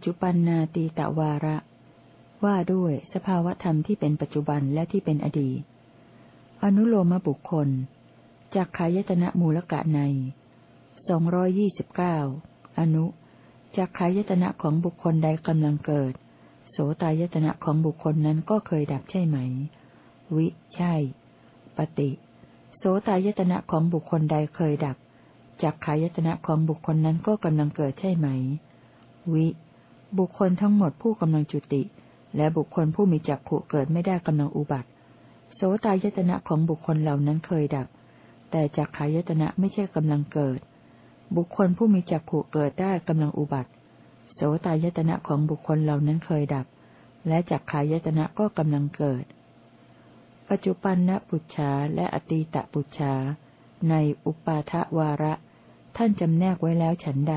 จจุปันนาตีตวาระ ว่าด้วยสภาวธรรมที่เป็นปัจจุบันและที่เป็นอดีต อนุโลมบุคคลจากขายตนะมูลกะในสองร้อยยี่สิบเก้าอนุจากขายตนะของบุคคลใดกำลังเกิด โสตายตนะของบุคคลนั้นก็เคยดับใช่ไหม วิ ใช่ ปฏิ โสตายตนะของบุคคลใดเคยดับจากขายตนะของบุคคลนั้นก็กำลังเกิดใช่ไหม วิ บุคคลทั้งหมดผู้กำลังจุติ และบุคคลผู้มีจักขุเกิดไม่ได้กำลังอุบัติ โสตายตนะของบุคคลเหล่านั้นเคยดับ แต่จากขายตนะไม่ใช่กำลังเกิด บุคคลผู้มีจักขุเกิดได้กำลังอุบัติ โสตายตนะของบุคคลเหล่านั้นเคยดับ และจากขายตนะก็กำลังเกิด ปัจจุบันนปุจฉาและอตีตปุจฉาในอุปาทวาระ ท่านจำแนกไว้แล้วฉันใด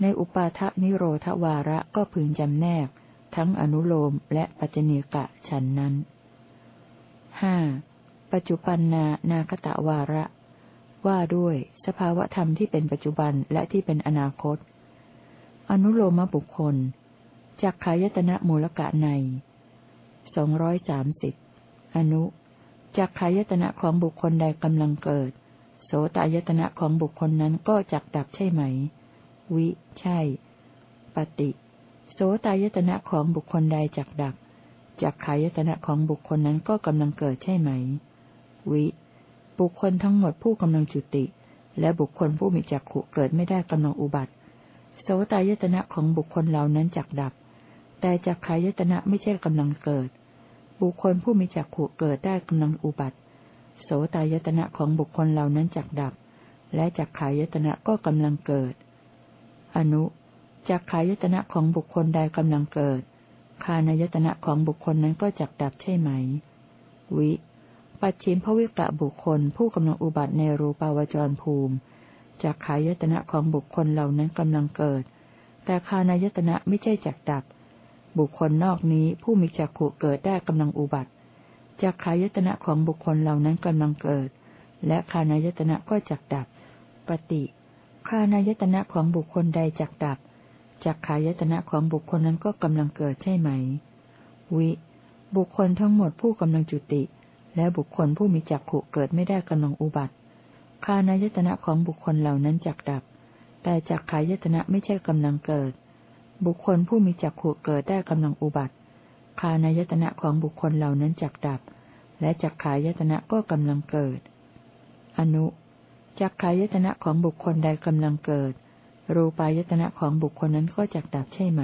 ในอุปาทนิโรธวาระก็พึงจำแนก ทั้งอนุโลมและปัจเจเนกะฉันนั้นห้าปัจจุบันนานาคตะวาระ ว่าด้วยสภาวธรรมที่เป็นปัจจุบันและที่เป็นอนาคต อนุโลมบุคคลจากขายตนะมูลกะในสองร้อยสามสิบอนุจากขายตนะของบุคคลใดกำลังเกิด โสตายตนะของบุคคลนั้นก็จักดับใช่ไหม วิ ใช่ ปฏิโสตายตนะของบุคคลใดจักดับจักขายตนะของบุคคลนั้นก็กำลังเกิดใช่ไหม วิ บุคคลทั้งหมดผู้กำลังจุติ และบุคคลผู้มีจักขุเกิดไม่ได้กำลังอุบัติ โสตายตนะของบุคคลเหล่านั้นจักดับ แต่จักขายตนะไม่ใช่กำลังเกิด บุคคลผู้มีจักขุเกิดได้กำลังอุบัติ โสตายตนะของบุคคลเหล่านั้นจักดับ และจักขายตนะก็กำลังเกิด อนุจักขายตนะของบุคคลใดกำลังเกิด คานายตนะของบุคคลนั้นก็จักดับใช่ไหม วิ ปัจฉิมภวิกะบุคคลผู้กำลังอุบัติในรูปาวจรภูมิจักขายตนะของบุคคลเหล่านั้นกำลังเกิด แต่คานายตนะไม่ใช่จักดับ บุคคลนอกนี้ผู้มีจักขุเกิดได้กำลังอุบัติจากขายตนะของบุคคลเหล่านั้นกำลังเกิด และคานายตนะก็จักดับ ปฏิ คานายตนะของบุคคลใดจักดับจากขายตนะของบุคคลนั้นก็กำลังเกิดใช่ไหม วิ บุคคลทั้งหมดผู้กำลังจุติ และบุคคลผู้มีจักขุเกิดไม่ได้กำลังอุบัติคานายตนะของบุคคลเหล่านั้นจักดับ แต่จักขายตนะไม่ใช่กำลังเกิด บุคคลผู้มีจักขุเกิดได้กำลังอุบัติคานายตนะของบุคคลเหล่านั้นจักดับ และจักขายตนะก็กำลังเกิด อนุ จักขายตนะของบุคคลใดกำลังเกิด รูปายตนะของบุคคลนั้นก็จักดับใช่ไหม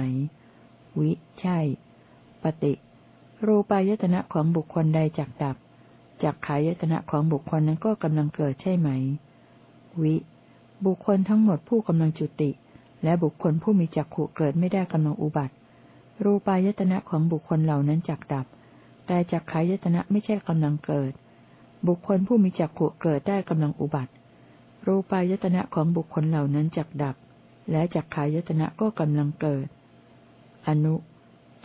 วิ ใช่ ปฏิ รูปายตนะของบุคคลใดจักดับ จักขายตนะของบุคคลนั้นก็กำลังเกิดใช่ไหม วิ บุคคลทั้งหมดผู้กำลังจุติ และบุคคลผู้มีจักขุเกิดไม่ได้กำลังอุบัติ รูปายตนะของบุคคลเหล่านั้นจักดับ แต่จักขายตนะไม่ใช่กำลังเกิด บุคคลผู้มีจักขุเกิดได้กำลังอุบัติ รูปายตนะของบุคคลเหล่านั้นจักดับ และจักขายตนะก็กำลังเกิด อนุ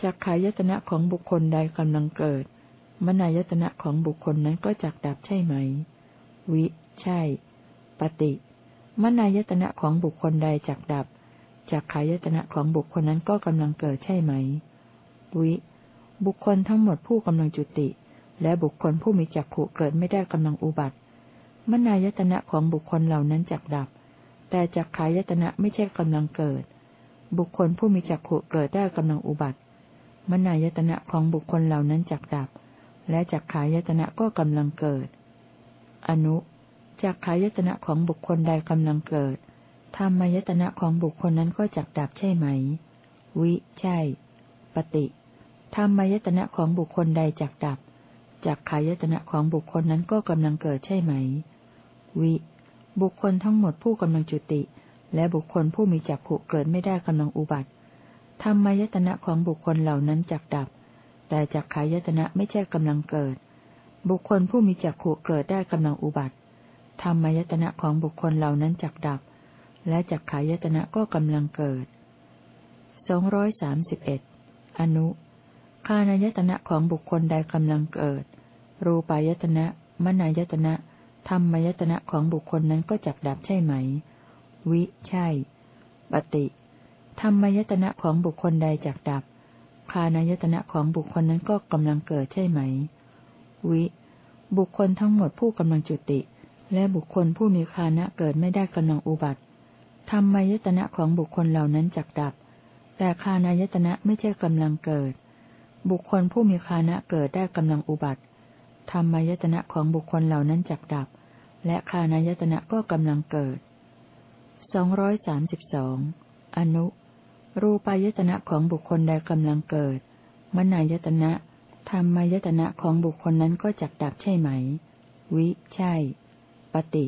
จักขายตนะของบุคคลใดกำลังเกิด มนายตนะของบุคคลนั้นก็จักดับใช่ไหม วิ ใช่ ปฏิ มนายตนะของบุคคลใดจักดับจากขายตนะของบุคคลนั้นก็กำลังเกิดใช่ไหม วิ บุคคลทั้งหมดผู้กำลังจุติ และบุคคลผู้มีจักขุเกิดไม่ได้กำลังอุบัติ มนายตนะของบุคคลเหล่านั้นจักดับ แต่จักขายตนะไม่ใช่กำลังเกิด บุคคลผู้มีจักขุเกิดได้กำลังอุบัติ มนายตนะของบุคคลเหล่านั้นจักดับ และจักขายตนะก็กำลังเกิด อนุจักขายตนะของบุคคลใดกำลังเกิดธรรมยตนะของบุคคลนั้นก็จักดับใช่ไหม วิ ใช่ ปฏิธรรมยตนะของบุคคลใดจักดับจักขายตนะของบุคคลนั้นก็กำลังเกิดใช่ไหม วิ บุคคลทั้งหมดผู้กำลังจุติ และบุคคลผู้มีจักขุเกิดไม่ได้กำลังอุบัติธรรมยตนะของบุคคลเหล่านั้นจักดับ แต่จักขายตนะไม่ใช่กำลังเกิด บุคคลผู้มีจักขุเกิดได้กำลังอุบัติธรรมยตนะของบุคคลเหล่านั้นจักดับ และจักขายตนะก็กำลังเกิดสองร้อยสามสิบเอ็ดอนุคานายตนะของบุคคลใดกำลังเกิด รูปายตนะ มนายตนะ ธรรมยตนะของบุคคลนั้นก็จักดับใช่ไหม วิ ใช่ ปฏิธรรมยตนะของบุคคลใดจักดับ คานายตนะของบุคคลนั้นก็กำลังเกิดใช่ไหม วิ บุคคลทั้งหมดผู้กำลังจุติ และบุคคลผู้มีคานะเกิดไม่ได้กำลังอุบัติธรรมายตนะของบุคคลเหล่านั้นจักดับ แต่คานายตนะไม่ใช่กำลังเกิด บุคคลผู้มีคานะเกิดได้กำลังอุบัติ ธรรมายตนะของบุคคลเหล่านั้นจักดับ และคานายตนะก็กำลังเกิดสองร้อยสามสิบสองอนุ รูปายตนะของบุคคลใดกำลังเกิด มนายตนะธรรมายตนะของบุคคลนั้นก็จักดับใช่ไหม วิ ใช่ ปฏิ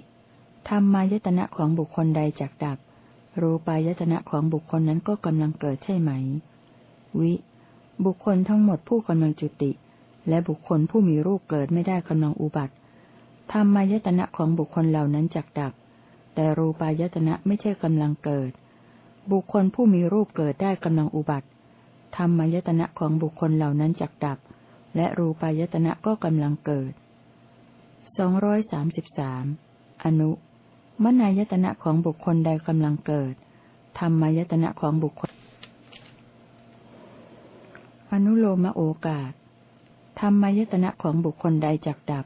ธรรมายตนะของบุคคลใดจักดับ รูปายตนะของบุคคลนั้นก็กำลังเกิดใช่ไหม วิ บุคคลทั้งหมดผู้กำลังจุติ และบุคคลผู้มีรูปเกิดไม่ได้กำลังอุบัติธรรมายตนะของบุคคลเหล่านั้นจักดับ แต่รูปายตนะไม่ใช่กำลังเกิด บุคคลผู้มีรูปเกิดได้กำลังอุบัติธรรมายตนะของบุคคลเหล่านั้นจักดับ และรูปายตนะก็กำลังเกิดสองร้อยสามสิบสามอนุ มนายตนะของบุคคลใดกำลังเกิด ธรรมายตนะของบุคคล อนุโลมโอกาส ธรรมายตนะของบุคคลใดจักดับ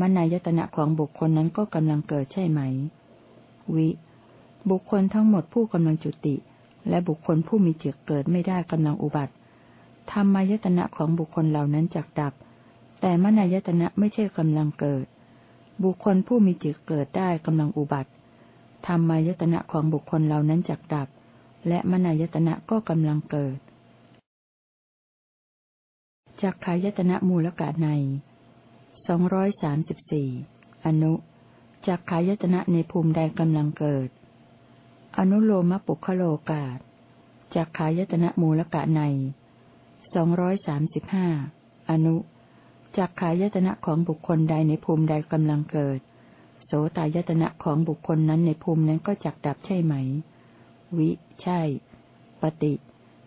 มนายตนะของบุคคลนั้นก็กำลังเกิดใช่ไหม วิ บุคคลทั้งหมดผู้กำลังจุติ และบุคคลผู้มีจิตเกิดไม่ได้กำลังอุบัติ ธรรมายตนะของบุคคลเหล่านั้นจักดับ แต่มนายตนะไม่ใช่กำลังเกิด บุคคลผู้มีจิตเกิดได้กำลังอุบัติ ธรรมายตนะของบุคคลเหล่านั้นจักดับ และมนายตนะก็กำลังเกิด จักขายตนะมูลกะในสองร้อยสามสิบสี่อนุจักขายตนะในภูมิใดกำลังเกิด อนุโลมปุคโลกาศจักขายตนะมูลกะในสองร้อยสามสิบห้าอนุจักขายตนะของบุคคลใดในภูมิใดกำลังเกิด โสตายตนะของบุคคลนั้นในภูมินั้นก็จักดับใช่ไหม วิ ใช่ ปฏิ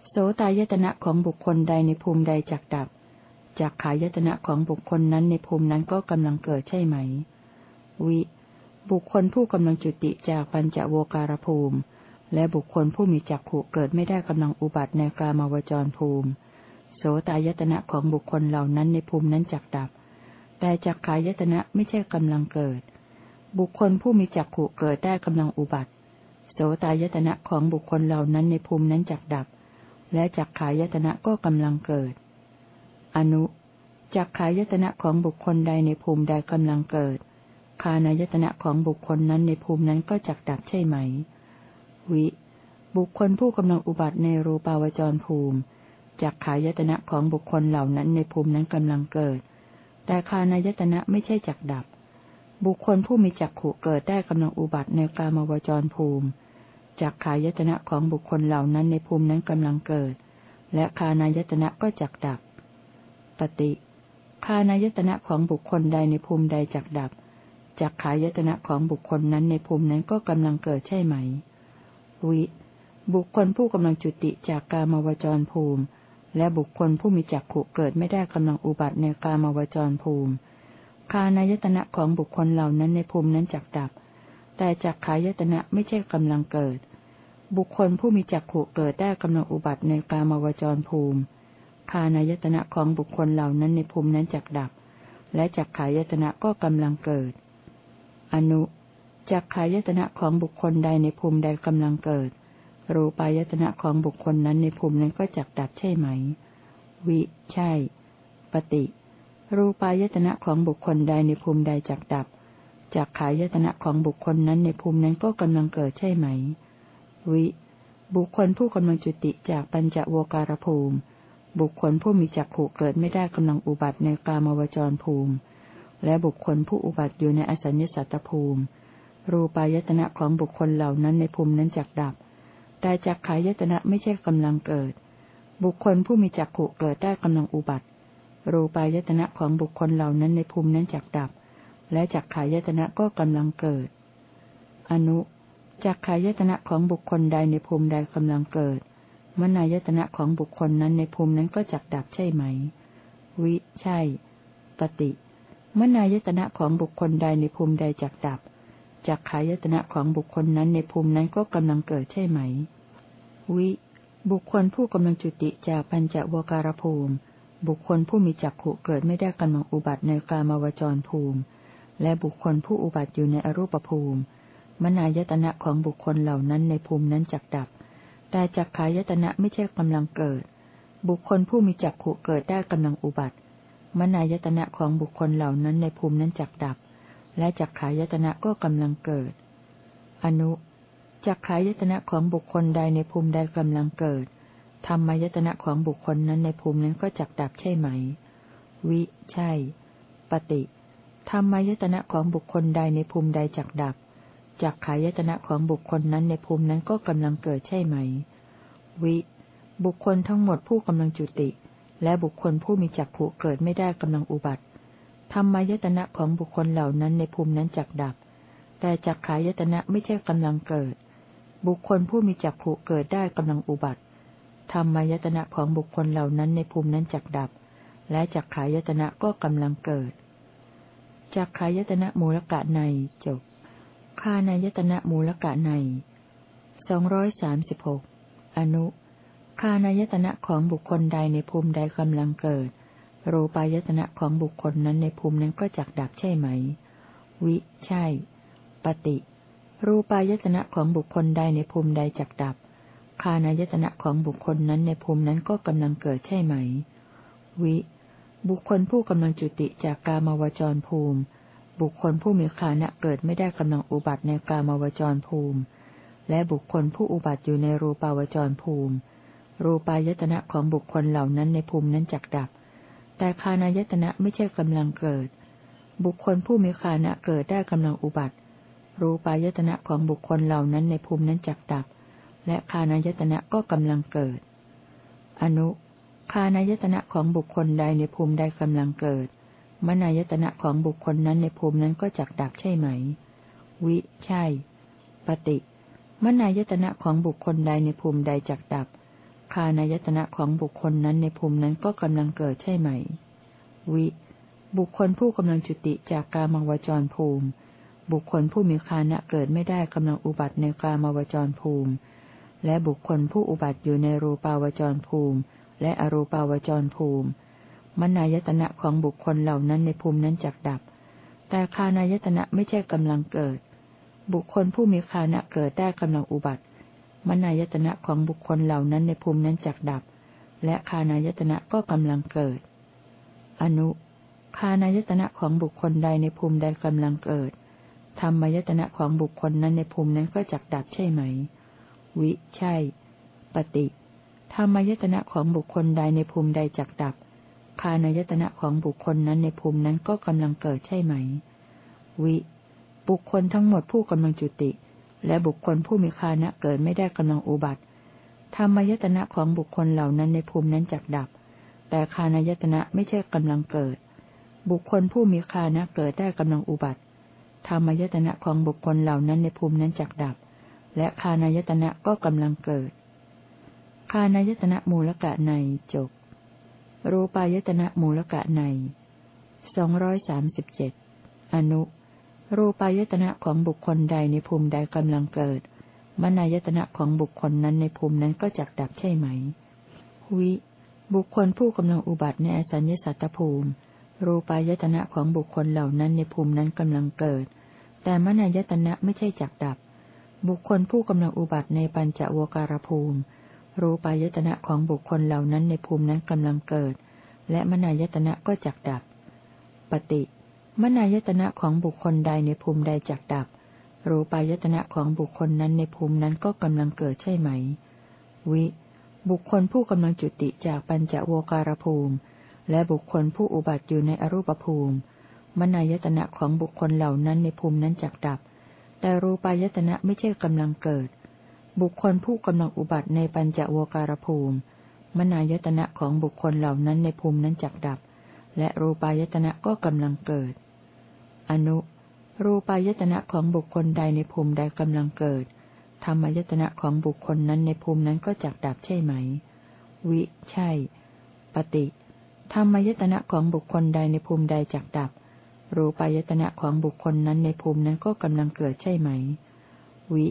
โสตายตนะของบุคคลใดในภูมิใดจักดับ จากขายตนะของบุคคลนั้นในภูมินั้นก็กำลังเกิดใช่ไหม วิ บุคคลผู้กำลังจุติจากปัญจโวการภูมิ และบุคคลผู้มีจักขู่เกิดไม่ได้กำลังอุบัติในกามาวจรภูมิ โสตายตนะของบุคคลเหล่านั้นในภูมินั้นจักดับ แต่จักขายตนะไม่ใช่กำลังเกิด บุคคลผู้มีจักขู่เกิดได้กำลังอุบัติ โสตายตนะของบุคคลเหล่านั้นในภูมินั้นจักดับ และจักขายตนะก็กำลังเกิด อนุจักขายตนะของบุคคลใดในภูมิใดกำลังเกิด คานายตนะของบุคคลนั้นในภูมินั้นก็จักดับใช่ไหม วิ บุคคลผู้กำลังอุบัติในรูปาวจรภูมิจักขายตนะของบุคคลเหล่านั้นในภูมินั้นกำลังเกิด แต่คานายตนะไม่ใช่จักดับ บุคคลผู้มีจักขู่เกิดได้กำลังอุบัติในกามาวจรภูมิจักขายตนะของบุคคลเหล่านั้นในภูมินั้นกำลังเกิด และคานายตนะก็จักดับ ปฏิคานายตนะของบุคคลใดในภูมิใดจักดับจักขายตนะของบุคคลนั้นในภูมินั้นก็กำลังเกิดใช่ไหม วิ บุคคลผู้กำลังจุติจากกามวจรภูมิ และบุคคลผู้มีจักขุเกิดไม่ได้กำลังอุบัติในกามวจรภูมิ คานายตนะของบุคคลเหล่านั้นในภูมินั้นจักดับ แต่จักขายตนะไม่ใช่กำลังเกิด บุคคลผู้มีจักขุเกิดได้กำลังอุบัติในกามวจรภูมิ คานายตนะของบุคคลเหล่านั้นในภูมินั้นจักดับ และจักขายตนะก็กำลังเกิด อนุจักขายตนะของบุคคลใดในภูมิใดกำลังเกิด รูปายตนะของบุคคลนั้นในภูมินั้นก็จักดับใช่ไหม วิ ใช่ ปฏิ รูปายตนะของบุคคลใดในภูมิใดจักดับจักขายตนะของบุคคลนั้นในภูมินั้นก็กำลังเกิดใช่ไหม วิ บุคคลผู้กำลังจุติจากปัญจโวการภูมิ บุคคลผู้มีจักขู่เกิดไม่ได้กำลังอุบัติในกามวจรภูมิ และบุคคลผู้อุบัติอยู่ในอสัญญสัตตภูมิ รูปายตนะของบุคคลเหล่านั้นในภูมินั้นจักดับ แต่จักขายตนะไม่ใช่กำลังเกิด บุคคลผู้มีจักขู่เกิดได้กำลังอุบัติ รูปายตนะของบุคคลเหล่านั้นในภูมินั้นจักดับ และจักขายตนะก็กำลังเกิด อนุจักขายตนะของบุคคลใดในภูมิใดกำลังเกิด มนายตนะของบุคคลนั้นในภูมินั้นก็จักดับใช่ไหม วิ ใช่ ปฏิมนายตนะของบุคคลใดในภูมิใดจักดับจักขายตนะของบุคคลนั้นในภูมินั้นก็กำลังเกิดใช่ไหม วิ บุคคลผู้กำลังจุติจากปัญจวการภูมิ บุคคลผู้มีจักขุเกิดไม่ได้กำลังอุบัติในกามวจรภูมิ และบุคคลผู้อุบัติอยู่ในอรูปภูมิ มนายตนะของบุคคลเหล่านั้นในภูมินั้นจักดับ แต่จักขายตนะไม่ใช่กำลังเกิด บุคคลผู้มีจักขุเกิดได้กำลังอุบัติ มนายตนะของบุคคลเหล่านั้นในภูมินั้นจักดับ และจักขายตนะก็กำลังเกิด อนุจักขายตนะของบุคคลใดในภูมิใดกำลังเกิด ธรรมายตนะของบุคคลนั้นในภูมินั้นก็จักดับใช่ไหม วิ ใช่ ปฏิธรรมายตนะของบุคคลใดในภูมิใดจักดับ จักขายตนะของบุคคลนั้นในภูมินั้นก็กำลังเกิดใช่ไหม วิ บุคคลทั้งหมดผู้กำลังจุติ และบุคคลผู้มีจักผูเกิดไม่ได้กำลังอุบัติธรรมายตนะของบุคคลเหล่านั้นในภูมินั้นจักดับ แต่จักขายตนะไม่ใช่กำลังเกิด บุคคลผู้มีจักผูเกิดได้กำลังอุบัติธรรมายตนะของบุคคลเหล่านั้นในภูมินั้นจักดับ และจักขายตนะก็กำลังเกิดจักขายตนะมูลกะในจบ คานายตนะมูลกะในสองร้อยสามสิบหกอนุ คานายตนะของบุคคลใดในภูมิใดกำลังเกิด รูปายตนะของบุคคลนั้นในภูมินั้นก็จักดับใช่ไหม วิ ใช่ ปฏิ รูปายตนะของบุคคลใดในภูมิใดจักดับ คานายตนะของบุคคลนั้นในภูมินั้นก็กำลังเกิดใช่ไหม วิ บุคคลผู้กำลังจุติจากกามาวจรภูมิ บุคคลผู้มีคานะเกิดไม่ได้กำลังอุบัติในกามาวจรภูมิ และบุคคลผู้อุบัติอยู่ในรูปาวจรภูมิ รูปายตนะของบุคคลเหล่านั้นในภูมินั้นจักดับ แต่คานายตนะไม่ใช่กำลังเกิด บุคคลผู้มีคานะเกิดได้กำลังอุบัติ รูปายตนะของบุคคลเหล่านั้นในภูมินั้นจักดับ และคานายตนะก็กำลังเกิด อนุคานายตนะของบุคคลใดในภูมิใดกำลังเกิด มนายตนะของบุคคลนั้นในภูมินั้นก็จักดับใช่ไหม วิ ใช่ ปฏิมนายตนะของบุคคลใดในภูมิใดจักดับ คานายตนะของบุคคลนั้นในภูมินั้นก็กำลังเกิดใช่ไหม วิ บุคคลผู้กำลังจุติจากกามวจรภูมิ บุคคลผู้มีคานะเกิดไม่ได้กำลังอุบัติในกามวจรภูมิ และบุคคลผู้อุบัติอยู่ในรูปาวจรภูมิ และอรูปาวจรภูมิ มนายตนะของบุคคลเหล่านั้นในภูมินั้นจักดับ แต่คานายตนะไม่ใช่กำลังเกิด บุคคลผู้มีคานะเกิดได้กำลังอุบัติ มนายตนะของบุคคลเหล่านั้นในภูมินั้นจักดับ และคานายตนะก็กำลังเกิด อนุคานายตนะของบุคคลใดในภูมิใดกำลังเกิด ธรรมายตนะของบุคคลนั้นในภูมินั้นก็จักดับใช่ไหม วิ ใช่ ปฏิ ธรรมายตนะของบุคคลใดในภูมิใดจักดับ คานายตนะของบุคคลนั้นในภูมินั้นก็กำลังเกิดใช่ไหม วิ บุคคลทั้งหมดผู้กำลังจุติ และบุคคลผู้มีคานะเกิดไม่ได้กำลังอุบัติธรรมยตนะของบุคคลเหล่านั้นในภูมินั้นจักดับ แต่คานายตนะไม่ใช่กำลังเกิด บุคคลผู้มีคานะเกิดได้กำลังอุบัติธรรมยตนะของบุคคลเหล่านั้นในภูมินั้นจักดับ และคานายตนะก็กำลังเกิด คานายตนะมูลกะในจบ รูปายตนะมูลกะในสองร้อยสามสิบเจ็ดอนุ รูปายตนะของบุคคลใดในภูมิใดกำลังเกิด มนายตนะของบุคคลนั้นในภูมินั้นก็จักดับใช่ไหม วิ บุคคลผู้กำลังอุบัติในอสัญญสัตตภูมิ รูปายตนะของบุคคลเหล่านั้นในภูมินั้นกำลังเกิด แต่มนายตนะไม่ใช่จักดับ บุคคลผู้กำลังอุบัติในปัญจโวการภูมิ รูปายตนะของบุคคลเหล่านั้นในภูมินั้นกำลังเกิด และมนายตนะก็จักดับ ปฏิมนายตนะของบุคคลใดในภูมิใดจักดับ รูปายตนะของบุคคลนั้นในภูมินั้นก็กำลังเกิดใช่ไหม วิ บุคคลผู้กำลังจุติจากปัญจโวการภูมิ และบุคคลผู้อุบัติอยู่ในอรูปภูมิ มนายตนะของบุคคลเหล่านั้นในภูมินั้นจักดับ แต่รูปายตนะไม่ใช่กำลังเกิด บุคคลผู้กำลังอุบัติในปัญจโวการภูมิ มนายตนะของบุคคลเหล่านั้นในภูมินั้นจักดับ และรูปายตนะก็กำลังเกิด อนุ รูปายตนะของบุคคลใดในภูมิใดกำลังเกิด ธรรมายตนะของบุคคลนั้นในภูมินั้นก็จักดับใช่ไหม วิ ใช่ ปฏิ ธรรมายตนะของบุคคลใดในภูมิใดจักดับ รูปายตนะของบุคคลนั้นในภูมินั้นก็กำลังเกิดใช่ไหม วิ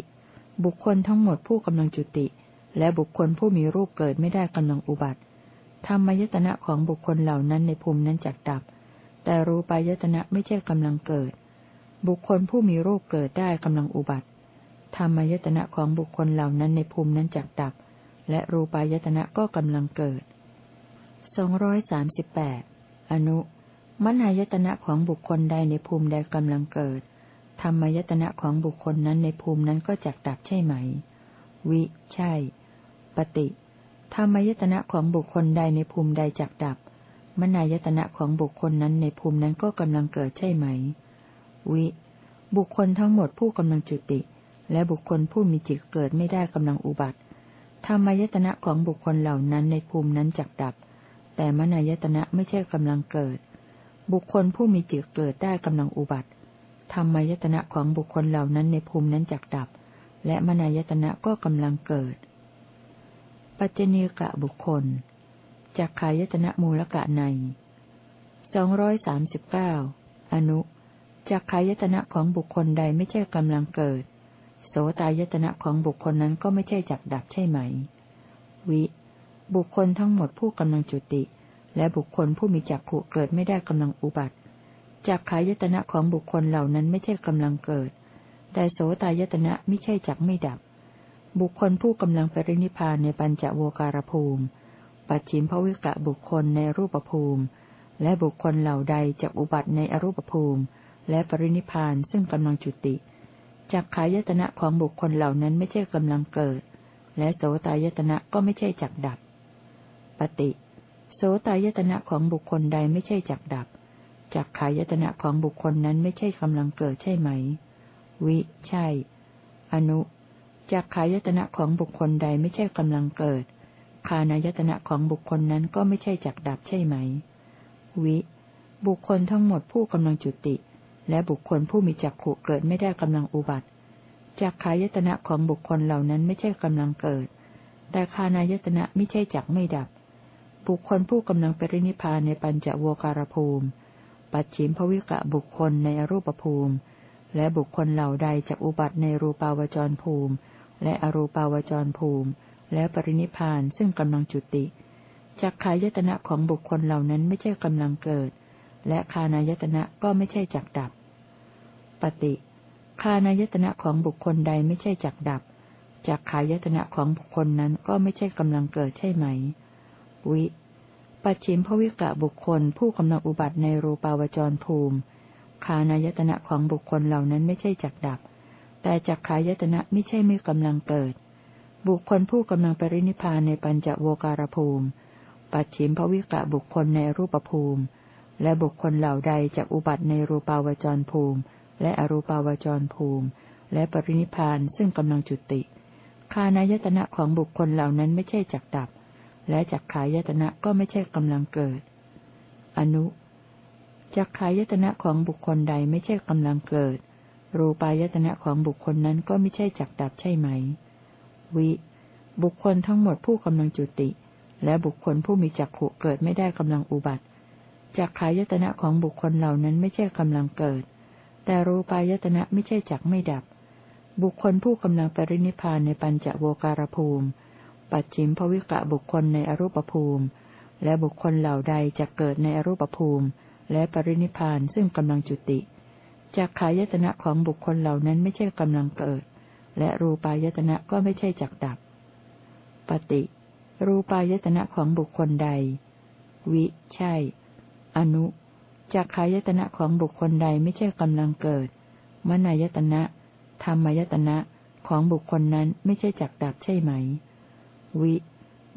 บุคคลทั้งหมดผู้กำลังจุติ และบุคคลผู้มีรูปเกิดไม่ได้กำลังอุบัติธรรมยตนะของบุคคลเหล่านั้นในภูมินั้นจักดับ แต่รูปายตนะไม่ใช่กำลังเกิด บุคคลผู้มีรูปเกิดได้กำลังอุบัติธรรมยตนะของบุคคลเหล่านั้นในภูมินั้นจักดับ และรูปายตนะก็กำลังเกิดสองร้อยสามสิบแปดอนุ มนายตนะของบุคคลใดในภูมิใดกำลังเกิด ธรรมยตนะของบุคคลนั้นในภูมินั้นก็จักดับใช่ไหม วิ ใช่ ปฏิ ธรรมยตนะของบุคคลใดในภูมิใดจักดับ มนายตนะของบุคคลนั้นในภูมินั้นก็กำลังเกิดใช่ไหม วิ บุคคลทั้งหมดผู้กำลังจุติ และบุคคลผู้มีจิตเกิดไม่ได้กำลังอุบัติ ธรรมยตนะของบุคคลเหล่านั้นในภูมินั้นจักดับ แต่มนายตนะไม่ใช่กำลังเกิด บุคคลผู้มีจิตเกิดได้กำลังอุบัติ ธรรมายตนะของบุคคลเหล่านั้นในภูมินั้นจักดับ และมนายตนะก็กำลังเกิด ปัจเจเนกะบุคคลจักขายตนะมูลกะในสองร้อยสามสิบเก้าอนุจักขายตนะของบุคคลใดไม่ใช่กำลังเกิด โสตายตนะของบุคคลนั้นก็ไม่ใช่จักดับใช่ไหม วิ บุคคลทั้งหมดผู้กำลังจุติ และบุคคลผู้มีจักขุเกิดไม่ได้กำลังอุบัติ จักขายตนะของบุคคลเหล่านั้นไม่ใช่กำลังเกิด แต่โสตายตนะไม่ใช่จักไม่ดับ บุคคลผู้กำลังปรินิพานในปัญจโวการภูมิ ปัจฉิมภวิกะบุคคลในรูปภูมิ และบุคคลเหล่าใดจักอุบัติในอรูปภูมิ และปรินิพานซึ่งกำลังจุติจักขายตนะของบุคคลเหล่านั้นไม่ใช่กำลังเกิด และโสตายตนะก็ไม่ใช่จักดับ ปฏิ โสตายตนะของบุคคลใดไม่ใช่จักดับ จักขายตนะของบุคคลนั้นไม่ใช่กำลังเกิดใช่ไหม วิ ใช่ อนุ จักขายตนะของบุคคลใดไม่ใช่กำลังเกิด คานายตนะของบุคคลนั้นก็ไม่ใช่จักดับใช่ไหม วิ บุคคลทั้งหมดผู้กำลังจุติ และบุคคลผู้มีจักขุเกิดไม่ได้กำลังอุบัติจักขายตนะของบุคคลเหล่านั้นไม่ใช่กำลังเกิด แต่คานายตนะไม่ใช่จักไม่ดับ บุคคลผู้กำลังปรินิพานในปัญจโวการภูมิ ปัจฉิมภวิกะบุคคลในอรูปภูมิ และบุคคลเหล่าใดจะอุบัติในรูปาวจรภูมิ และอรูปาวจรภูมิ และปรินิพานซึ่งกำลังจุติจักขายตนะของบุคคลเหล่านั้นไม่ใช่กำลังเกิด และคานายตนะก็ไม่ใช่จักดับ ปฏิคานายตนะของบุคคลใดไม่ใช่จักดับจักขายตนะของบุคคลนั้นก็ไม่ใช่กำลังเกิดใช่ไหม วิ ปัจฉิมภวิกะบุคคล ผู้กำลังอุบัติในรูปาวจรภูมิขานายตนะของบุคคลเหล่านั้นไม่ใช่จักดับ แต่จักขายตนะไม่ใช่ไม่กำลังเกิด บุคคลผู้กำลังปรินิพานในปัญจโวการภูมิ ปัจฉิมภวิกะบุคคลในรูปภูมิ และบุคคลเหล่าใดจะอุบัติในรูปาวจรภูมิ และอรูปาวจรภูมิ และปรินิพานซึ่งกำลังจุติคานายตนะของบุคคลเหล่านั้นไม่ใช่จักดับ และจักขายตนะก็ไม่ใช่กำลังเกิด อนุจักขายตนะของบุคคลใดไม่ใช่กำลังเกิด รูปายตนะของบุคคลนั้นก็ไม่ใช่จักดับใช่ไหม วิ บุคคลทั้งหมดผู้กำลังจุติ และบุคคลผู้มีจักขุเกิดไม่ได้กำลังอุบัติจักขายตนะของบุคคลเหล่านั้นไม่ใช่กำลังเกิด แต่รูปายตนะไม่ใช่จักไม่ดับ บุคคลผู้กำลังปรินิพานในปัญจโวการภูมิ ปัจฉิมภวิกะบุคคลในอรูปภูมิ และบุคคลเหล่าใดจะเกิดในอรูปภูมิ และปรินิพานซึ่งกำลังจุติจากขายตนะของบุคคลเหล่านั้นไม่ใช่กำลังเกิด และรูปายตนะก็ไม่ใช่จักดับ ปฏิ รูปายตนะของบุคคลใด วิ ใช่ อนุจากขายตนะของบุคคลใดไม่ใช่กำลังเกิด มนายตนะ ธรรมายตนะของบุคคลนั้นไม่ใช่จักดับใช่ไหม วิ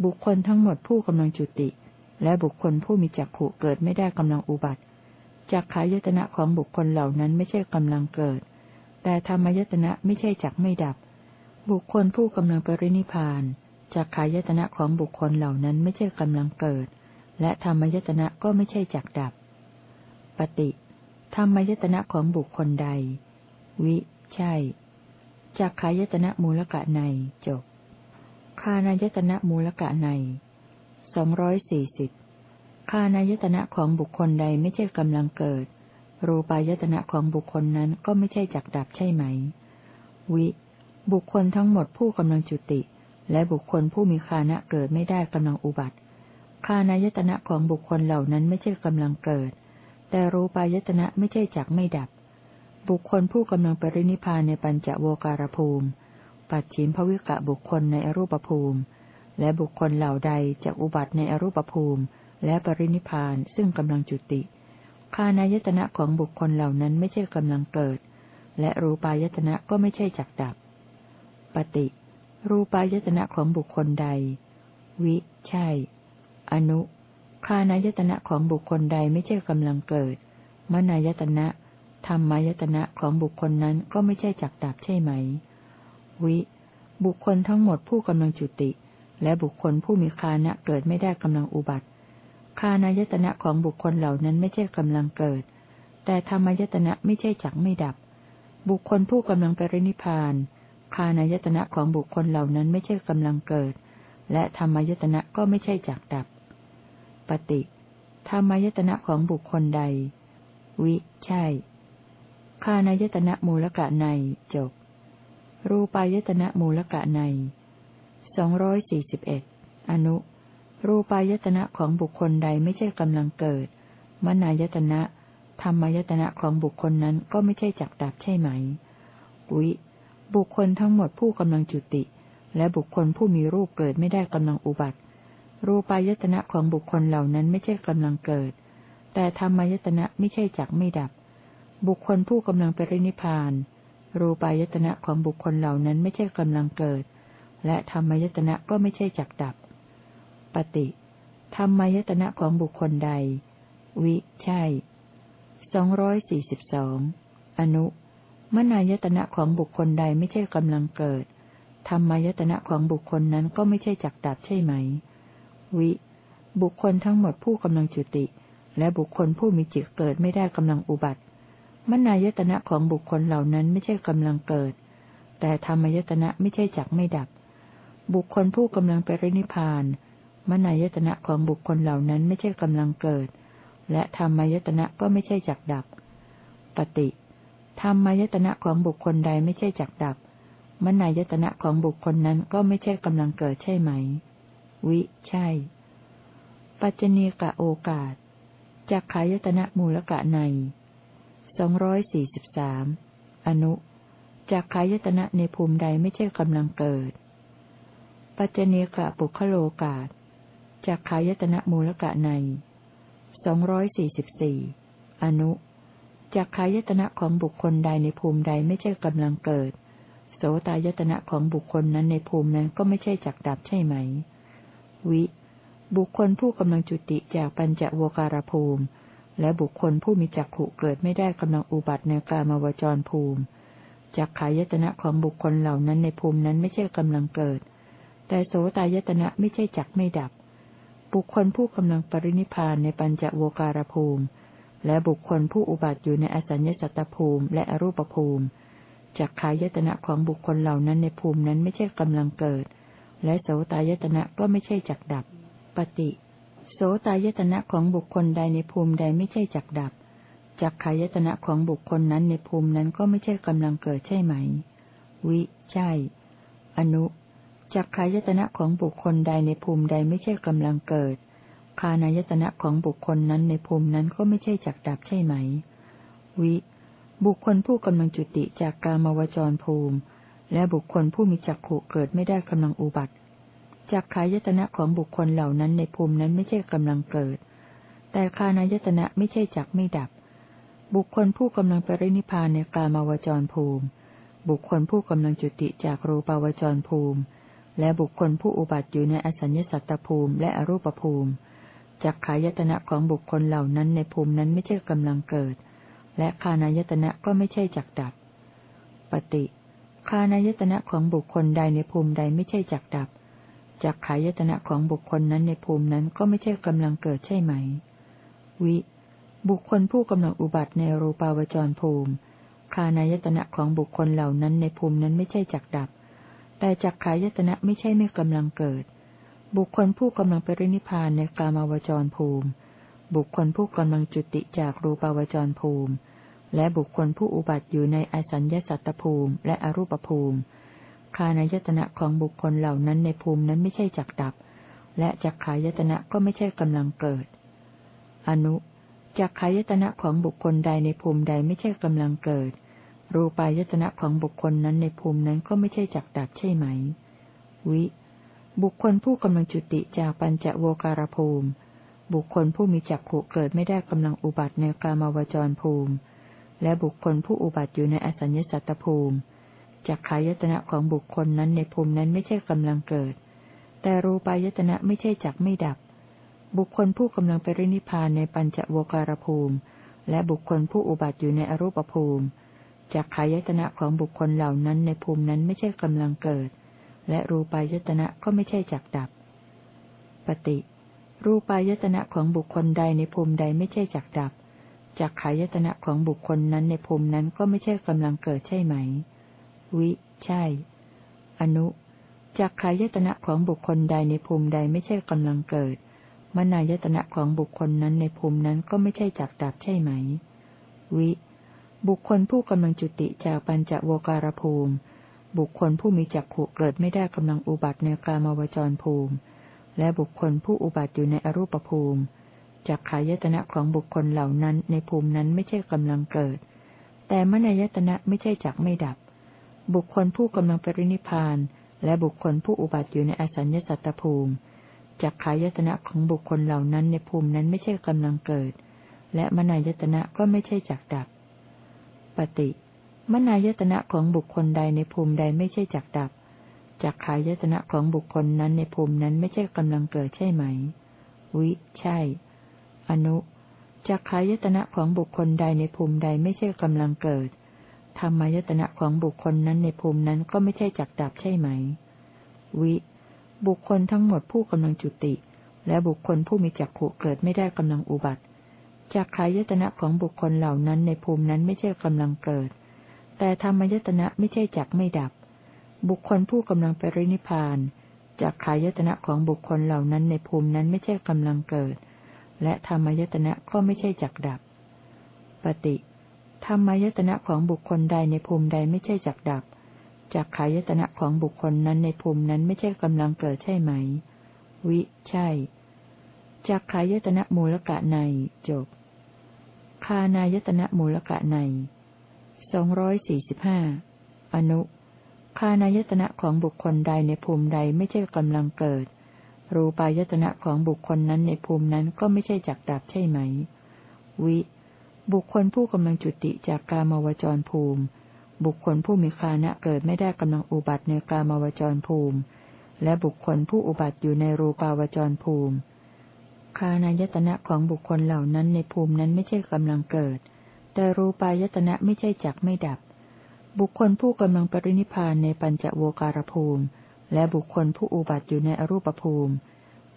บุคคลทั้งหมดผู้กำลังจุติ และบุคคลผู้มีจักขุเกิดไม่ได้กำลังอุบัติจักขายตนะของบุคคลเหล่านั้นไม่ใช่กำลังเกิด แต่ธรรมยตนะไม่ใช่จักไม่ดับ บุคคลผู้กำลังปรินิพานจักขายตนะของบุคคลเหล่านั้นไม่ใช่กำลังเกิด และธรรมยตนะก็ไม่ใช่จักดับ ปฏิธรรมยตนะของบุคคลใด วิ ใช่จักขายตนะมูลกะในจบ คานายตนะมูลกะในสองร้อยสี่สิบคานายตนะของบุคคลใดไม่ใช่กำลังเกิด รูปายตนะของบุคคลนั้นก็ไม่ใช่จักดับใช่ไหม วิ บุคคลทั้งหมดผู้กำลังจุติ และบุคคลผู้มีคานะเกิดไม่ได้กำลังอุบัติ คานายตนะของบุคคลเหล่านั้นไม่ใช่กำลังเกิด แต่รูปายตนะไม่ใช่จักไม่ดับ บุคคลผู้กำลังปรินิพานในปัญจโวการภูมิ ปัจฉิมภวิกะบุคคลในอรูปภูมิ และบุคคลเหล่าใดจะอุบัติในอรูปภูมิ และปรินิพานซึ่งกำลังจุติ คานายตนะของบุคคลเหล่านั้นไม่ใช่กำลังเกิด และรูปายตนะก็ไม่ใช่จักดับ ปฏิ รูปายตนะของบุคคลใด วิ ใช่ อนุคานายตนะของบุคคลใดไม่ใช่กำลังเกิด มนายตนะธรรมายตนะของบุคคลนั้นก็ไม่ใช่จักดับใช่ไหม วิ บุคคลทั้งหมดผู้กำลังจุติ และบุคคลผู้มีคานะเกิดไม่ได้กำลังอุบัติ คานายตนะของบุคคลเหล่านั้นไม่ใช่กำลังเกิด แต่ธรรมายตนะไม่ใช่จักไม่ดับ บุคคลผู้กำลังไปรินิพาน คานายตนะของบุคคลเหล่านั้นไม่ใช่กำลังเกิด และธรรมายตนะก็ไม่ใช่จักดับ ปฏิธรรมายตนะของบุคคลใด วิ ใช่ คานายตนะมูลกะในจบ รูปายตนะมูลกะในสองร้อยสี่สิบเอ็ดอนุ รูปายตนะของบุคคลใดไม่ใช่กำลังเกิด มนายตนะ ธรรมายตนะของบุคคลนั้นก็ไม่ใช่จักดับใช่ไหม วิ บุคคลทั้งหมดผู้กำลังจุติ และบุคคลผู้มีรูปเกิดไม่ได้กำลังอุบัติ รูปายตนะของบุคคลเหล่านั้นไม่ใช่กำลังเกิด แต่ธรรมายตนะไม่ใช่จักไม่ดับ บุคคลผู้กำลังไปรินิพาน รูปายตนะของบุคคลเหล่านั้นไม่ใช่กำลังเกิด และธรรมายตนะก็ไม่ใช่จักดับ ปฏิธรรมายตนะของบุคคลใด วิ ใช่สองร้อยสี่สิบสองอนุ มนายตนะของบุคคลใดไม่ใช่กำลังเกิด ธรรมายตนะของบุคคลนั้นก็ไม่ใช่จักดับใช่ไหม วิ บุคคลทั้งหมดผู้กำลังจุติ และบุคคลผู้มีจิตเกิดไม่ได้กำลังอุบัติ มนายตนะของบุคคลเหล่านั้นไม่ใช่กำลังเกิด แต่ธรรมายตนะไม่ใช่จักไม่ดับ บุคคลผู้กำลังไปรินิพาน มนายตนะของบุคคลเหล่านั้นไม่ใช่กำลังเกิด และธรรมายตนะก็ไม่ใช่จักดับ ปฏิธรรมายตนะของบุคคลใดไม่ใช่จักดับ มนายตนะของบุคคลนั้นก็ไม่ใช่กำลังเกิดใช่ไหม วิ ใช่ ปัจจเนกะโอกาสจากขายตนะมูลกะใน สองร้อยสี่สิบสามอนุจากขายตนะในภูมิใดไม่ใช่กำลังเกิด ปัจจเนกะปุคโลกาสจากขายตนะมูลกะในสองร้อยสี่สิบสี่อนุจากขายตนะของบุคคลใดในภูมิใดไม่ใช่กำลังเกิด โสตายตนะของบุคคลนั้นในภูมินั้นก็ไม่ใช่จักดับใช่ไหม วิ บุคคลผู้กำลังจุติจากปัญจโวการภูมิ และบุคคลผู้มีจักขุเกิดไม่ได้กำลังอุบัติในกามวจรภูมิจากขายตนะของบุคคลเหล่านั้นในภูมินั้นไม่ใช่กำลังเกิด แต่โสตายตนะไม่ใช่จักไม่ดับ บุคคลผู้กำลังปรินิพานในปัญจโวการภูมิ และบุคคลผู้อุบัติอยู่ในอสัญญสัตตภูมิและอรูปภูมิจากขายตนะของบุคคลเหล่านั้นในภูมินั้นไม่ใช่กำลังเกิด และโสตายตนะก็ไม่ใช่จักดับ ปฏิ โสตายตนะของบุคคลใดในภูมิใดไม่ใช่จักดับจากขายตนะของบุคคลนั้นในภูมินั้นก็ไม่ใช่กำลังเกิดใช่ไหม วิ ใช่ อนุจากขายตนะของบุคคลใดในภูมิใดไม่ใช่กำลังเกิด คานายตนะของบุคคลนั้นในภูมินั้นก็ไม่ใช่จักดับใช่ไหม วิ บุคคลผู้กำลังจุติจากกามวจรภูมิ และบุคคลผู้มีจักขุเกิดไม่ได้กำลังอุบัติ จากขายตนะของบุคคลเหล่านั้นในภูมินั้นไม่ใช่กำลังเกิด แต่คานายตนะไม่ใช่จักไม่ดับ บุคคลผู้กำลังปรินิพานในกามวจรภูมิ บุคคลผู้กำลังจุติจากรูปาวจรภูมิ และบุคคลผู้อุบัติอยู่ในอสัญญสัตตภูมิและอรูปภูมิ จักขายตนะของบุคคลเหล่านั้นในภูมินั้นไม่ใช่กำลังเกิด และคานายตนะก็ไม่ใช่จักดับ ปฏิคานายตนะของบุคคลใดในภูมิใดไม่ใช่จักดับ จักขายตนะของบุคคลนั้นในภูมินั้นก็ไม่ใช่กำลังเกิดใช่ไหม วิ บุคคลผู้กำลังอุบัติในรูปาวจรภูมิคานายตนะของบุคคลเหล่านั้นในภูมินั้นไม่ใช่จักดับ แต่จักขายตนะไม่ใช่ไม่กำลังเกิด บุคคลผู้กำลังปรินิพานในกามาวจรภูมิ บุคคลผู้กำลังจุติจากรูปาวจรภูมิ และบุคคลผู้อุบัติอยู่ในอสัญญสัตตภูมิและอรูปภูมิ คานายตนะของบุคคลเหล่านั้นในภูมินั้นไม่ใช่จักดับ และจักขายตนะก็ไม่ใช่กำลังเกิด อนุจักขายตนะของบุคคลใดในภูมิใดไม่ใช่กำลังเกิด รูปายตนะของบุคคลนั้นในภูมินั้นก็ไม่ใช่จักดับใช่ไหม วิ บุคคลผู้กำลังจุติจากปัญจโวการภูมิ บุคคลผู้มีจักขุเกิดไม่ได้กำลังอุบัติในกามาวจรภูมิ และบุคคลผู้อุบัติอยู่ในอสัญญสัตตภูมิ จักขายตนะของบุคคลนั้นในภูมินั้นไม่ใช่กำลังเกิด แต่รูปายตนะไม่ใช่จักไม่ดับ บุคคลผู้กำลังไปรินิพานในปัญจโวการภูมิ และบุคคลผู้อุบัติอยู่ในอรูปภูมิจักขายตนะของบุคคลเหล่านั้นในภูมินั้นไม่ใช่กำลังเกิด และรูปายตนะก็ไม่ใช่จักดับ ปฏิ รูปายตนะของบุคคลใดในภูมิใดไม่ใช่จักดับจักขายตนะของบุคคลนั้นในภูมินั้นก็ไม่ใช่กำลังเกิดใช่ไหม วิ ใช่ อนุจากขายตนะของบุคคลใดในภูมิใดไม่ใช่กำลังเกิด มนายตนะของบุคคลนั้นในภูมินั้นก็ไม่ใช่จักดับใช่ไหม วิ บุคคลผู้กำลังจุติจากปัญจโวการภูมิ บุคคลผู้มีจักขุเกิดไม่ได้กำลังอุบัติในกามวจรภูมิ และบุคคลผู้อุบัติอยู่ในอรูปภูมิจากขายตนะของบุคคลเหล่านั้นในภูมินั้นไม่ใช่กำลังเกิด แต่มนายตนะไม่ใช่จักไม่ดับ บุคคลผู้กำลังปรินิพาน และบุคคลผู้อุบัติอยู่ในอสัญญสัตตภูมิจากขายตนะของบุคคลเหล่านั้นในภูมินั้นไม่ใช่กำลังเกิด และมนายตนะก็ไม่ใช่จักดับ ปฏิมนายตนะของบุคคลใดในภูมิใดไม่ใช่จักดับจากขายตนะของบุคคลนั้นในภูมินั้นไม่ใช่กำลังเกิดใช่ไหม วิ ใช่ อนุจากขายตนะของบุคคลใดในภูมิใดไม่ใช่กำลังเกิด ธรรมายตนะของบุคคลนั้นในภูมินั้นก็ไม่ใช่จักดับใช่ไหม วิ บุคคลทั้งหมดผู้กำลังจุติ และบุคคลผู้มีจักขุเกิดไม่ได้กำลังอุบัติจากขายตนะของบุคคลเหล่านั้นในภูมินั้นไม่ใช่กำลังเกิด แต่ธรรมายตนะไม่ใช่จักไม่ดับ บุคคลผู้กำลังไปรินิพานจากขายตนะของบุคคลเหล่านั้นในภูมินั้นไม่ใช่กำลังเกิด และธรรมายตนะก็ไม่ใช่จักดับ ปฏิ ธรรมายตนะของบุคคลใดในภูมิใดไม่ใช่จักดับจากขายตนะของบุคคลนั้นในภูมินั้นไม่ใช่กำลังเกิดใช่ไหม วิ ใช่จากขายตนะมูลกะในจบ คานายตนะมูลกะในสองร้อยสี่สิบห้าอนุคานายตนะของบุคคลใดในภูมิใดไม่ใช่กำลังเกิด รูปายตนะของบุคคลนั้นในภูมินั้นก็ไม่ใช่จักดับใช่ไหม วิ บุคคลผู้กำลังจุติจากกามาวจรภูมิ บุคคลผู้มีคานะเกิดไม่ได้กำลังอุบัติในกามาวจรภูมิ และบุคคลผู้อุบัติอยู่ในรูปาวจรภูมิ คานายตนะของบุคคลเหล่านั้นในภูมินั้นไม่ใช่กำลังเกิด แต่รูปายตนะไม่ใช่จักไม่ดับ บุคคลผู้กำลังปรินิพานในปัญจโวการภูมิ และบุคคลผู้อุบัติอยู่ในอรูปภูมิ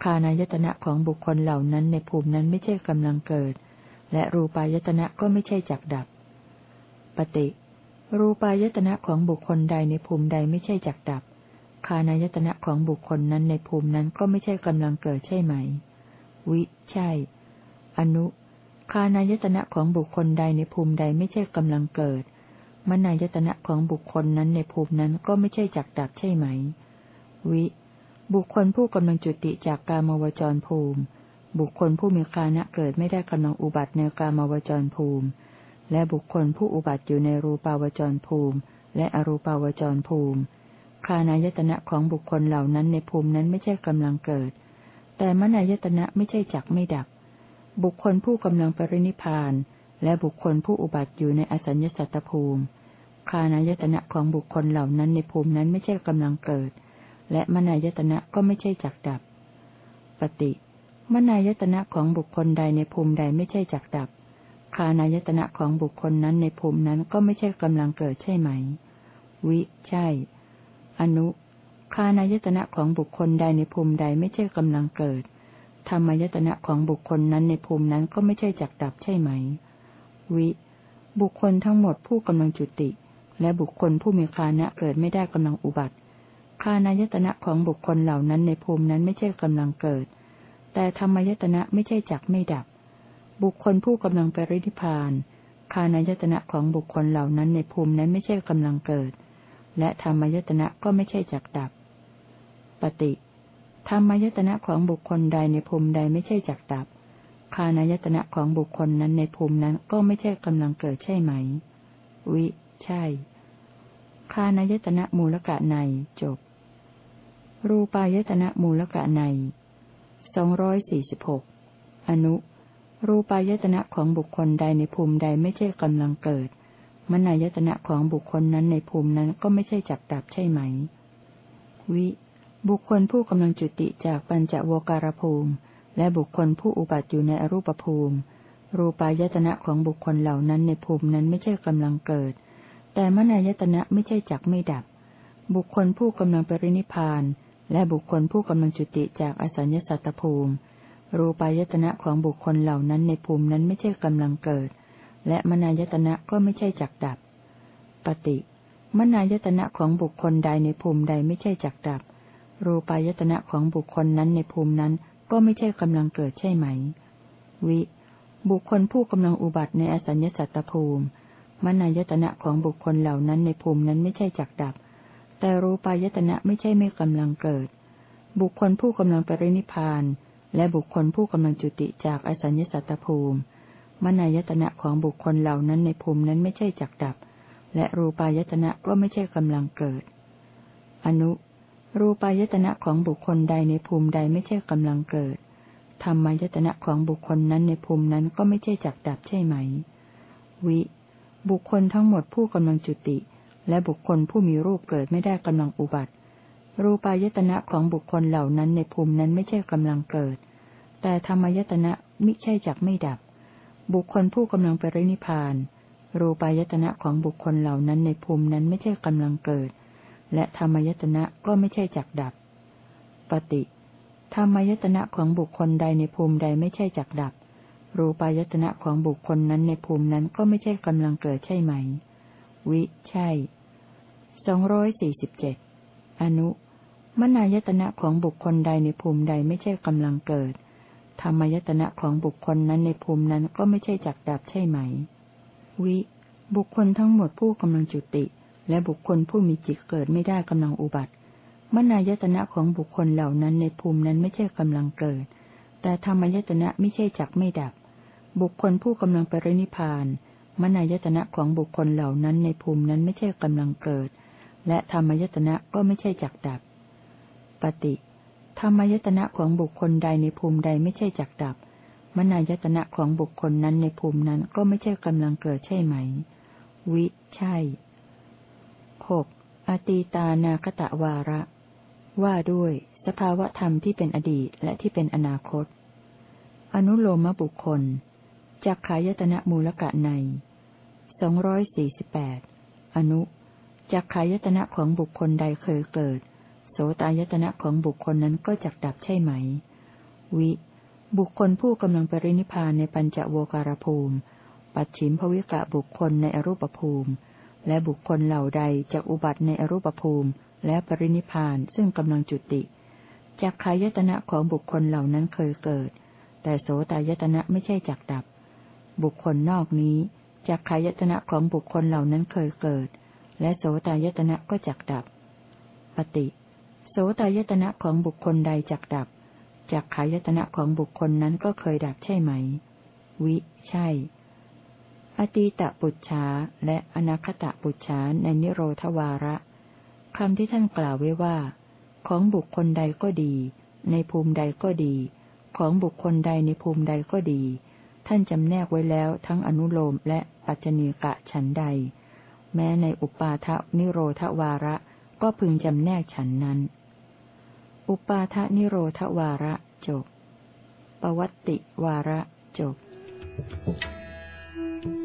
คานายตนะของบุคคลเหล่านั้นในภูมินั้นไม่ใช่กำลังเกิด และรูปายตนะก็ไม่ใช่จักดับ ปฏิ รูปายตนะของบุคคลใดในภูมิใดไม่ใช่จักดับ คานายตนะของบุคคลนั้นในภูมินั้นก็ไม่ใช่กำลังเกิดใช่ไหม วิ ใช่ อนุ คานายตนะของบุคคลใดในภูมิใดไม่ใช่กำลังเกิด มนายตนะของบุคคลนั้นในภูมินั้นก็ไม่ใช่จักดับใช่ไหม วิ บุคคลผู้กำลังจุติจากกามวจรภูมิ บุคคลผู้มีคานะเกิดไม่ได้กำลังอุบัติในกามาวจรภูมิ และบุคคลผู้อุบัติอยู่ในรูปาวจรภูมิ และอรูปาวจรภูมิคานายตนะของบุคคลเหล่านั้นในภูมินั้นไม่ใช่กำลังเกิด แต่มนายตนะไม่ใช่จักไม่ดับ บุคคลผู้กำลังปรินิพาน และบุคคลผู้อุบัติอยู่ในอสัญญสัตตภูมิคานายตนะของบุคคลเหล่านั้นในภูมินั้นไม่ใช่กำลังเกิด และมนายตนะก็ไม่ใช่จักดับ ปฏิ มนายตนะของบุคคลใดในภูมิใดไม่ใช่จักดับ คานายตนะของบุคคลนั้นในภูมินั้นก็ไม่ใช่กำลังเกิดใช่ไหม วิ ใช่ อนุ คานายตนะของบุคคลใดในภูมิใดไม่ใช่กำลังเกิด ธรรมายตนะของบุคคลนั้นในภูมินั้นก็ไม่ใช่จักดับใช่ไหม วิ บุคคลทั้งหมดผู้กำลังจุติ และบุคคลผู้มีคานะเกิดไม่ได้กำลังอุบัติ คานายตนะของบุคคลเหล่านั้นในภูมินั้นไม่ใช่กำลังเกิด แต่ธรรมยตนะไม่ใช่จักไม่ดับ บุคคลผู้กำลังไปริธิพานคานายตนะของบุคคลเหล่านั้นในภูมินั้นไม่ใช่กำลังเกิด และธรรมยตนะก็ไม่ใช่จักดับ ปฏิธรรมยตนะของบุคคลใดในภูมิใดไม่ใช่จักดับ คานายตนะของบุคคลนั้นในภูมินั้นก็ไม่ใช่กำลังเกิดใช่ไหม วิ ใช่ คานายตนะมูลกะในจบ รูปายตนะมูลกะใน สองร้อยสี่สิบหกอนุ รูปายตนะของบุคคลใดในภูมิใดไม่ใช่กำลังเกิด มนายตนะของบุคคลนั้นในภูมินั้นก็ไม่ใช่จักดับใช่ไหม วิ บุคคลผู้กำลังจุติจากปัญจโวการภูมิ และบุคคลผู้อุบัติอยู่ในอรูปภูมิ รูปายตนะของบุคคลเหล่านั้นในภูมินั้นไม่ใช่กำลังเกิด แต่มนายตนะไม่ใช่จักไม่ดับ บุคคลผู้กำลังปรินิพาน และบุคคลผู้กำลังจุติจากอสัญญสัตตภูมิ รูปายตนะของบุคคลเหล่านั้นในภูมินั้นไม่ใช่กำลังเกิด และมนายตนะก็ไม่ใช่จักดับ ปฏิมนายตนะของบุคคลใดในภูมิใดไม่ใช่จักดับ รูปายตนะของบุคคลนั้นในภูมินั้นก็ไม่ใช่กำลังเกิดใช่ไหม วิ บุคคลผู้กำลังอุบัติในอสัญญสัตตภูมิ มนายตนะของบุคคลเหล่านั้นในภูมินั้นไม่ใช่จักดับ แต่รูปายตนะไม่ใช่ไม่กำลังเกิด บุคคลผู้กำลังปรินิพาน และบุคคลผู้กำลังจุติจากอสัญญสัตตภูมิ มนายตนะของบุคคลเหล่านั้นในภูมินั้นไม่ใช่จักดับ และรูปายตนะก็ไม่ใช่กำลังเกิด อนุ รูปายตนะของบุคคลใดในภูมิใดไม่ใช่กำลังเกิด ธรรมายตนะของบุคคลนั้นในภูมินั้นก็ไม่ใช่จักดับใช่ไหม วิ บุคคลทั้งหมดผู้กำลังจุติ และบุคคลผู้มีรูปเกิดไม่ได้กำลังอุบัติ รูปายตนะของบุคคลเหล่านั้นในภูมินั้นไม่ใช่กำลังเกิด แต่ธรรมายตนะมิใช่จักไม่ดับ บุคคลผู้กำลังไปรินิพาน รูปายตนะของบุคคลเหล่านั้นในภูมินั้นไม่ใช่กำลังเกิด และธรรมายตนะก็ไม่ใช่จักดับ ปฏิธรรมายตนะของบุคคลใดในภูมิใดไม่ใช่จักดับ รูปายตนะของบุคคลนั้นในภูมินั้นก็ไม่ใช่กำลังเกิดใช่ไหม วิ ใช่สองร้อยสี่สิบเจ็ดอนุ มนายตนะของบุคคลใดในภูมิใดไม่ใช่กำลังเกิด ธรรมายตนะของบุคคลนั้นในภูมินั้นก็ไม่ใช่จักดับใช่ไหม วิ บุคคลทั้งหมดผู้กำลังจุติ และบุคคลผู้มีจิตเกิดไม่ได้กำลังอุบัติ มนายตนะของบุคคลเหล่านั้นในภูมินั้นไม่ใช่กำลังเกิด แต่ธรรมายตนะไม่ใช่จักไม่ดับ บุคคลผู้กำลังปรินิพาน มนายตนะของบุคคลเหล่านั้นในภูมินั้นไม่ใช่กำลังเกิด และธรรมยตนะก็ไม่ใช่จักดับ ปฏิธรรมยตนะของบุคคลใดในภูมิใดไม่ใช่จักดับ มนายตนะของบุคคลนั้นในภูมินั้นก็ไม่ใช่กำลังเกิดใช่ไหม วิ ใช่หกอตีตานาคตะวาระ ว่าด้วย สภาวะธรรมที่เป็นอดีตและที่เป็นอนาคต อนุโลมบุคคล จักขายตนะมูลกะในสองร้อยสี่สิบแปดอนุจักขายตนะของบุคคลใดเคยเกิด โสตายตนะของบุคคลนั้นก็จักดับใช่ไหม วิ บุคคลผู้กำลังปรินิพานในปัญจโวการภูมิ ปัจฉิมภวิกะบุคคลในอรูปภูมิ และบุคคลเหล่าใดจะอุบัติในอรูปภูมิ และปรินิพานซึ่งกำลังจุติจักขายตนะของบุคคลเหล่านั้นเคยเกิด แต่โสตายตนะไม่ใช่จักดับ บุคคลนอกนี้จักขายตนะของบุคคลเหล่านั้นเคยเกิด และโสตายตนะก็จักดับ ปฏิ โสตายตนะของบุคคลใดจักดับจากขายตนะของบุคคลนั้นก็เคยดับใช่ไหม วิ ใช่ อตีตะปุจฉาและอนาคตะปุจฉาในนิโรธวาระคำที่ท่านกล่าวไว้ว่า ของบุคคลใดก็ดี ในภูมิใดก็ดี ของบุคคลใดในภูมิใดก็ดี ท่านจำแนกไว้แล้วทั้งอนุโลมและปัจจเนกะฉันใด แม้ในอุปาทนิโรธวาระก็พึงจำแนกฉันนั้น อุปาทะนิโรธวาระจบปวัตติวาระจบ Thank you.